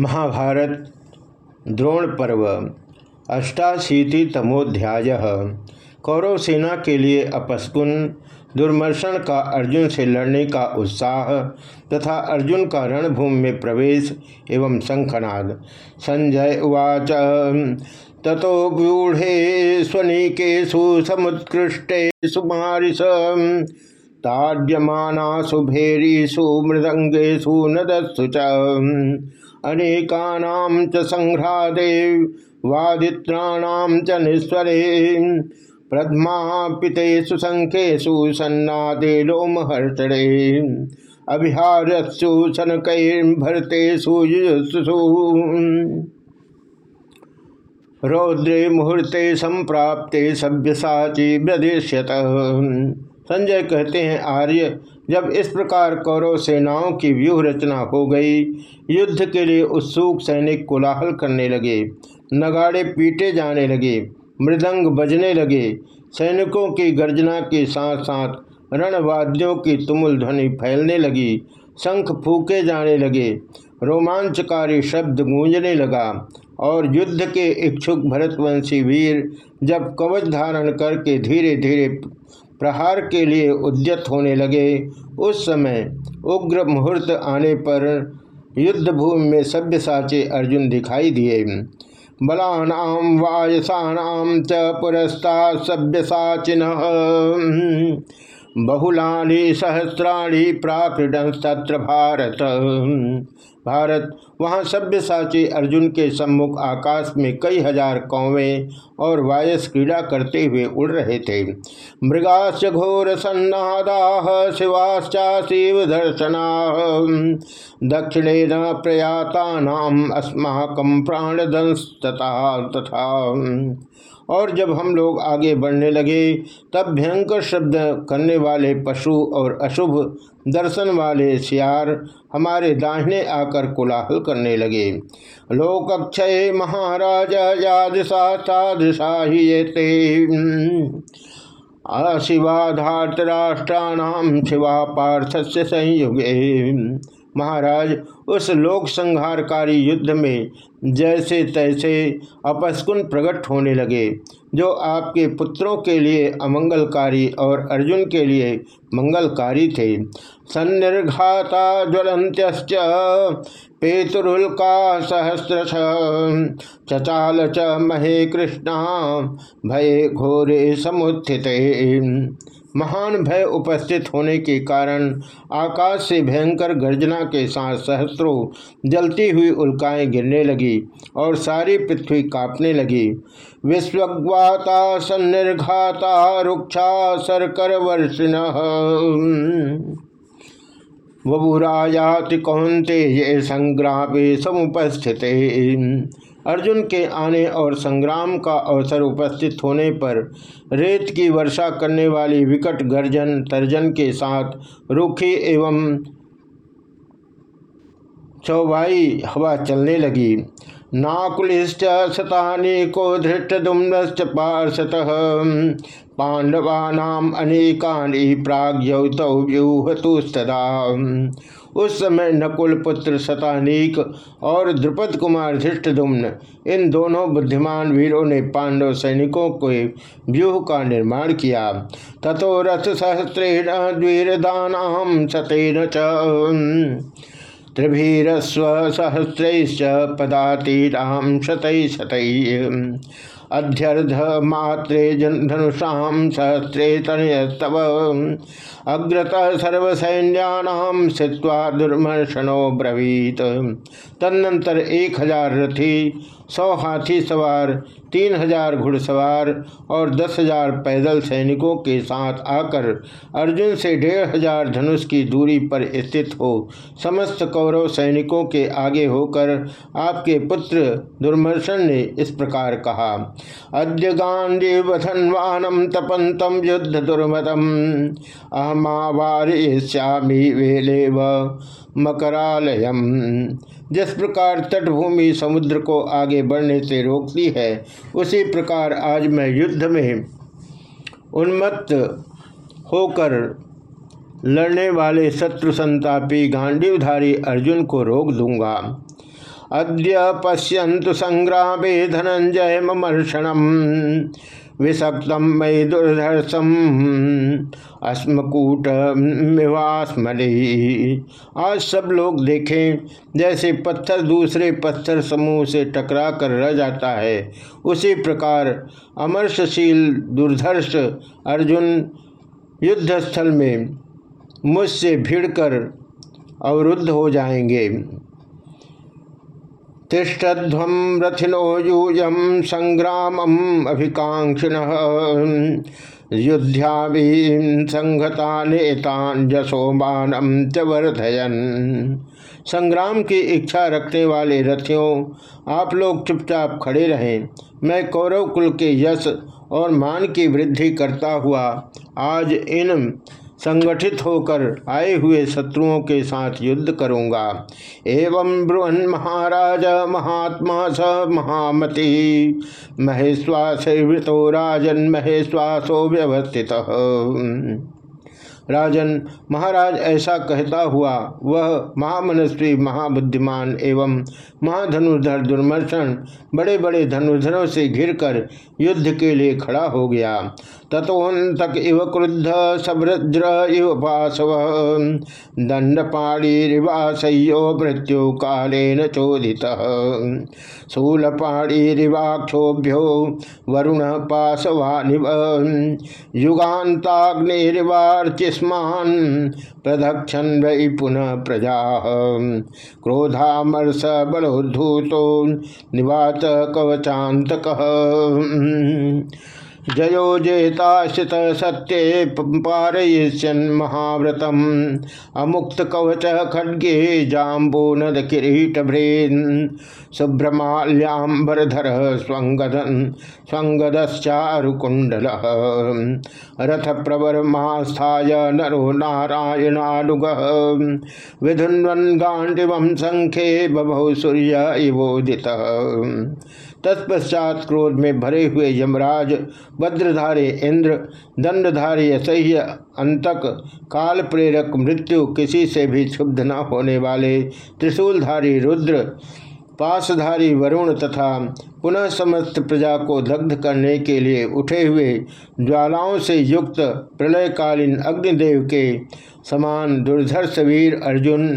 महाभारत द्रोण पर्व अष्टाशीति तमोध्याय कौरव सेना के लिए अपस्कुन दुर्मर्शन का अर्जुन से लड़ने का उत्साह, तथा अर्जुन का रणभूमि में प्रवेश एवं शंखनाद। संजय उवाच, ततो व्यूढ़े स्वनिकेशु समुत्कृष्टे सुमारिश ताड्यमानासु भेरीषु मृदंगेशु नदस्सु च अनेकानां च संघ्रादे वादित्राणां च निस्वरे। प्रथमापितेषु संख्येषु सन्नादे लोमहर्षणे अभिहारस्सु शनकैर्भरतेषु युजुत्सु रौद्रे मुहूर्ते संप्राप्ते सभ्यसाची प्रदेश्यत संजय कहते हैं, आर्य, जब इस प्रकार कौरव सेनाओं की व्यूह रचना हो गई, युद्ध के लिए उत्सुक सैनिक कोलाहल करने लगे, नगाड़े पीटे जाने लगे, मृदंग बजने लगे, सैनिकों की गर्जना के साथ साथ रणवाद्यों की तुमुल ध्वनि फैलने लगी, शंख फूके जाने लगे, रोमांचकारी शब्द गूंजने लगा और युद्ध के इच्छुक भरतवंशी वीर जब कवच धारण करके धीरे धीरे प्रहार के लिए उद्यत होने लगे। उस समय उग्र मुहूर्त आने पर युद्ध भूमि में सभ्य साचे अर्जुन दिखाई दिए। बलानाम, वायसानाम च पुरस्ता सभ्य साचिन बहुलानी सहस्राणी प्रापृडस्तत्र भारत। भारत, वहाँ सभ्य साची अर्जुन के सम्मुख आकाश में कई हज़ार कौवें और वायस क्रीड़ा करते हुए उड़ रहे थे। मृगाश्च घोर सन्नादा शिवाश्चा शिव दर्शना। दक्षिणे न प्रयाता नाम अस्माकम प्राणदंस तथा। और जब हम लोग आगे बढ़ने लगे, तब भयंकर शब्द करने वाले पशु और अशुभ दर्शन वाले सियार हमारे दाहिने आकर कोलाहल करने लगे। लोकक्षय महाराज या दिशा सा दिशा ही ये ते राष्ट्राणाम शिवा पार्थ से संयुगे। महाराज उस लोक संहारकारी युद्ध में जैसे तैसे अपस्कुन प्रकट होने लगे, जो आपके पुत्रों के लिए अमंगलकारी और अर्जुन के लिए मंगलकारी थे। सन्निर्घाता ज्वलंत पेतुरुल्का सहस्र चचाल च महे कृष्णा, भय घोरे समुत्थित। महान भय उपस्थित होने के कारण आकाश से भयंकर गर्जना के साथ सहस्त्रों जलती हुई उल्काएँ गिरने लगी और सारी पृथ्वी कांपने लगी। विश्वग्वाता सन्निर्घाता रुक्षा सरकर वर्षिण वबुरायाति कौंते ये संग्राम समुपस्थित। अर्जुन के आने और संग्राम का अवसर उपस्थित होने पर रेत की वर्षा करने वाली विकट गर्जन तर्जन के साथ रूखी एवं चौबाई हवा चलने लगी। नाकुलिश्च शतानी को धृष्ट दुम्नश्च पार्षत। पांडवानाम अनेकानी प्राग्यौत व्यूहतुस्तदा उस समय नकुल पुत्र शतानीक और द्रुपद कुमार धृष्टुम्न इन दोनों बुद्धिमान वीरों ने पांडव सैनिकों को व्यूह का निर्माण किया। तथो रथ सहस्रेण द्वीरदानाम सतेन च। त्रिभीरस्व सहस्रैश्च पदातीराम शतै शतै। अध्यर्ध मात्रे धनुषा सहस्रे तनयस्तव। अग्रत सर्वसैन्याम दुर्मर्शनो ब्रवीत। तदनंतर एक हज़ार रथी, सौ हाथी सवार, तीन हज़ार घुड़सवार और दस हज़ार पैदल सैनिकों के साथ आकर अर्जुन से डेढ़ हज़ार धनुष की दूरी पर स्थित हो, समस्त कौरव सैनिकों के आगे होकर आपके पुत्र दुर्मर्शन ने इस प्रकार कहा, अद्य गांधी वधनवानम तपंतम युद्ध दुर्मतम। अहमावारी वेले व मकरालयम। जिस प्रकार तटभूमि समुद्र को आगे बढ़ने से रोकती है, उसी प्रकार आज मैं युद्ध में उन्मत्त होकर लड़ने वाले शत्रु संतापी गांडीवधारी अर्जुन को रोक दूँगा। अद्य पश्यन्तु संग्रामे धनंजय ममर्षणम। विषक्तम मई दुर्धर्षम अस्मकूट मिवास्मली आज सब लोग देखें, जैसे पत्थर दूसरे पत्थर समूह से टकरा कर रह जाता है, उसी प्रकार अमर्षशील दुर्धर्ष अर्जुन युद्धस्थल में मुझसे भिड़कर अवरुद्ध हो जाएँगे। तिष्ठध्वम रथिनो यूयम संग्राम अभिकांक्षिण युद्ध्यावीन संघता नेतान जसोमानम च वर्धयन संग्राम की इच्छा रखने वाले रथियों, आप लोग चुपचाप खड़े रहें। मैं कौरव कुल के यश और मान की वृद्धि करता हुआ आज इन संगठित होकर आए हुए शत्रुओं के साथ युद्ध करूँगा। एवं ब्रुवन महाराज, महात्मा स महामति। महेश्वास राजन, महेश्वासो व्यवस्थित। राजन, महाराज ऐसा कहता हुआ, वह महामनस्वी, महाबुद्धिमान एवं महाधनुर्धर दुर्मर्शन बड़े बड़े धनुर्धरों से घिरकर युद्ध के लिए खड़ा हो गया। तथोन्तक इव क्रुद्ध सभ्रज्र इव पाशव। दंडपाणीरिवासयो मृत्यु कालेन चोदित। शूलपाणीरिवाक्षोभ्यो वरुण पाशवानिव युगान्ताग्निरिवार्चिस्मान् प्रदक्षन वै पुनः प्रजा। क्रोधामर्ष बलोद्धूतो निवात कवचातक जयो जेताश्रित सत्ये पारयिष्यन महाव्रतम। अमुक्त कवच खड्गे जाम्बो नद किरीट भ्रेन। शुभ्रमाल्याम्बरधर स्वंगदन स्वंगदश्चारुकुंडल रथ प्रवर मास्थाय नरो नारायणानुग। विधुन्वन गांडिव संख्ये बभौ सूर्य इवोदित। तत्पश्चात क्रोध में भरे हुए यमराज वज्रधारी इंद्र, दंडधारी असह्य, अंतक काल प्रेरक मृत्यु किसी से भी क्षुब्ध न होने वाले, त्रिशूलधारी रुद्र, पासधारी वरुण तथा पुनः समस्त प्रजा को दग्ध करने के लिए उठे हुए ज्वालाओं से युक्त प्रलयकालीन अग्निदेव के समान दुर्धर्ष वीर अर्जुन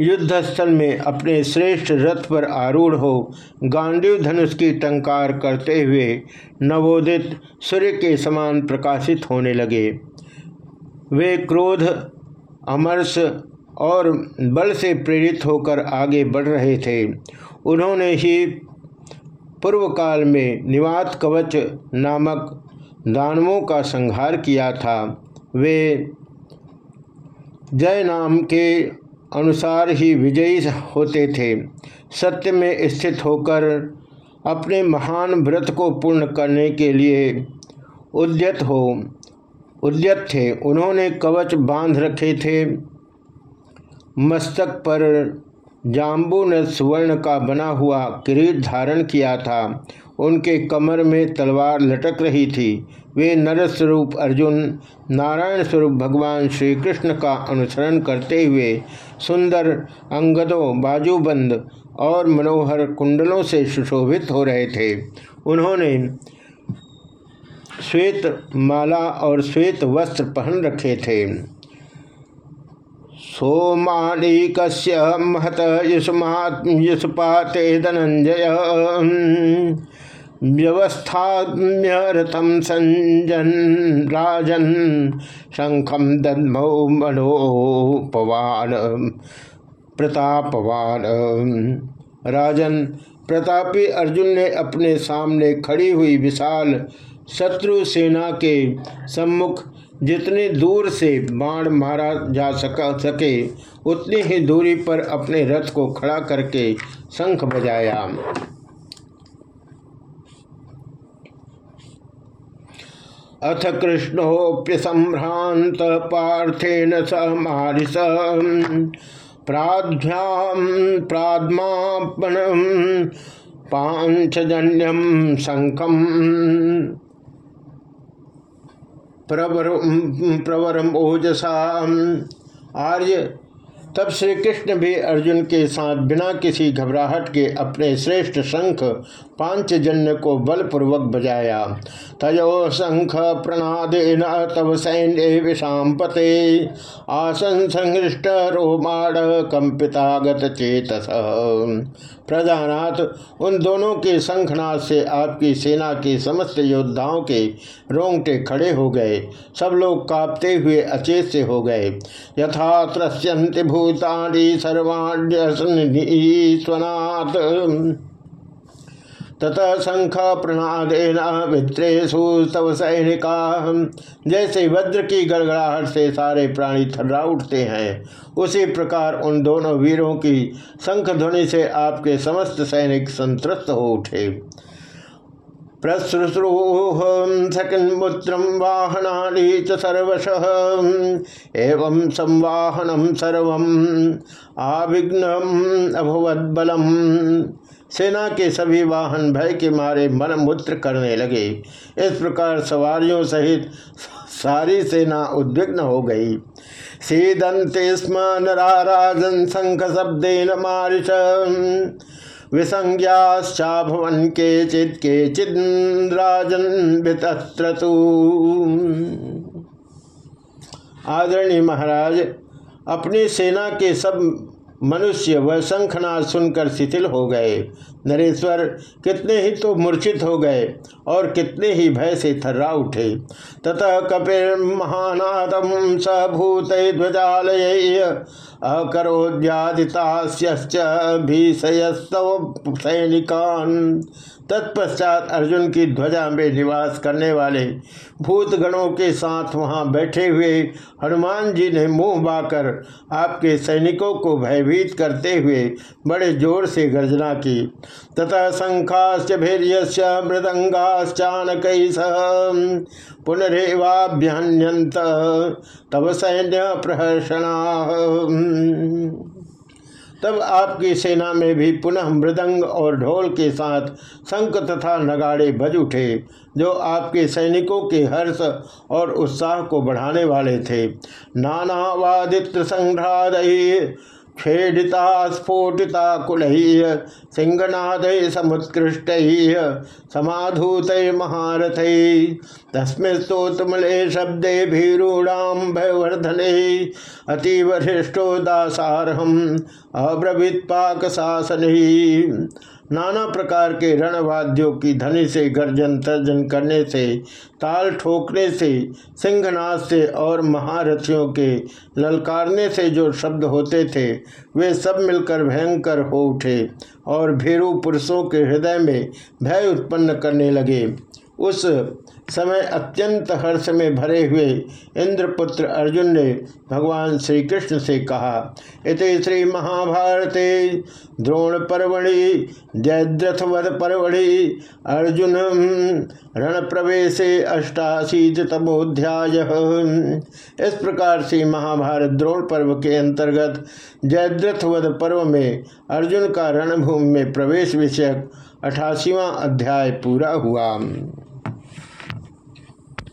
युद्धस्थल में अपने श्रेष्ठ रथ पर आरूढ़ हो, गांडीव धनुष की टंकार करते हुए नवोदित सूर्य के समान प्रकाशित होने लगे। वे क्रोध अमरस और बल से प्रेरित होकर आगे बढ़ रहे थे। उन्होंने ही पूर्व काल में निवात कवच नामक दानवों का संहार किया था। वे जय नाम के अनुसार ही विजयी होते थे। सत्य में स्थित होकर अपने महान व्रत को पूर्ण करने के लिए उद्यत हो, उद्यत थे। उन्होंने कवच बाँध रखे थे। मस्तक पर जाम्बू ने सुवर्ण का बना हुआ किरीट धारण किया था। उनके कमर में तलवार लटक रही थी। वे नर स्वरूप अर्जुन नारायण स्वरूप भगवान श्री कृष्ण का अनुसरण करते हुए सुंदर अंगदों, बाजूबंद और मनोहर कुंडलों से सुशोभित हो रहे थे। उन्होंने श्वेत माला और श्वेत वस्त्र पहन रखे थे। सोमानिक महत यशुपाते धनंजय व्यवस्थाम्य रथम संजन राजन शंखम दन्मो मनोपवान प्रतापवान राजन प्रतापी अर्जुन ने अपने सामने खड़ी हुई विशाल शत्रु सेना के सम्मुख जितने दूर से बाण मारा जा सका, सके, उतनी ही दूरी पर अपने रथ को खड़ा करके शंख बजाया। अथ कृष्णोप्य संभ्रांत पार्थेन स मारिस प्राध्याम प्राद्मापन पांचजन्यम शंखम। प्रवरम ओजसा आर्य, तब श्री कृष्ण भी अर्जुन के साथ बिना किसी घबराहट के अपने श्रेष्ठ शंख पांचजन्य को बलपूर्वक बजाया। तयो शंख प्रणादेन तब सैन्य विषाम पते आसन संहृष्ट रोमाण कंपितागत चेतस। प्रजानाथ उन दोनों के शंखनाथ से आपकी सेना के समस्त योद्धाओं के रोंगटे खड़े हो गए। सब लोग कांपते हुए अचेत से हो गए। यथा त्रस्यंति भूतानि सर्वाण्यस्वनाथ तथा शंख प्रणादेन मित्रेशु तव सैनिका। जैसे वज्र की गड़गड़ाहट से सारे प्राणी थर्रा उठते हैं, उसी प्रकार उन दोनों वीरों की शंख ध्वनि से आपके समस्त सैनिक संतृप्त हो उठे। प्रसृसृह सकन्मुत्रम वाहनानि च एवं संवाहनम सर्व आविघ्न अभवद्बलम। सेना के सभी वाहन भय के मारे मन मूत्र करने लगे। इस प्रकार सवारियों सहित सारी सेना उद्विग्न हो गई। सीदंते स्म नराराजन शंख शब्देन मारिश विसंज्ञाश्चाभवन के चित के चिद्राजन वितस्त्रतु। आदरणीय महाराज, अपनी सेना के सब मनुष्य वह शंखनाद सुनकर शिथिल हो गए। नरेश्वर, कितने ही तो मूर्छित हो गए और कितने ही भय से थर्रा उठे। ततः कपिर महानादम सभूत ध्वजाल अकरोद्यादिता अकरोद्यादितास्यस्तव सैनिकान तत्पश्चात अर्जुन की ध्वजा में निवास करने वाले भूतगणों के साथ वहाँ बैठे हुए हनुमान जी ने मुँह बाकर आपके सैनिकों को भयभीत करते हुए बड़े ज़ोर से गर्जना की। तथा शंखाश्च भैर्य मृदंगाश्चानक पुनरेवाभ्यन्यंत तब सैन्य प्रहर्षणा। तब आपकी सेना में भी पुनः मृदंग और ढोल के साथ शंख तथा नगाड़े बज उठे, जो आपके सैनिकों के हर्ष और उत्साह को बढ़ाने वाले थे। नाना वादित्र संघ्राद खेडिता, स्फोटिता कुल सिंहनाद समुत्कृष्ट, समाधूत महारथ। तस्मेस्तोतमले शब्दे भीरूणाम भयवर्धने। अतीवरिष्ठो दासारहम, अब्रवीत पाक शासन नाना प्रकार के रणवाद्यों की ध्वनि से, गर्जन तर्जन करने से, ताल ठोकने से सिंहनाथ से और महारथियों के ललकारने से जो शब्द होते थे, वे सब मिलकर भयंकर हो उठे और भेरू पुरुषों के हृदय में भय उत्पन्न करने लगे। उस समय अत्यंत हर्ष में भरे हुए इंद्रपुत्र अर्जुन ने भगवान श्री कृष्ण से कहा, इत श्री महाभारते द्रोण पर्वणि जयद्रथवध पर्वणि अर्जुन रण प्रवेश अष्टाशीतमोध्याय इस प्रकार से महाभारत द्रोण पर्व के अंतर्गत जयद्रथवध पर्व में अर्जुन का रणभूमि में प्रवेश विषयक अठासीवा अध्याय पूरा हुआ।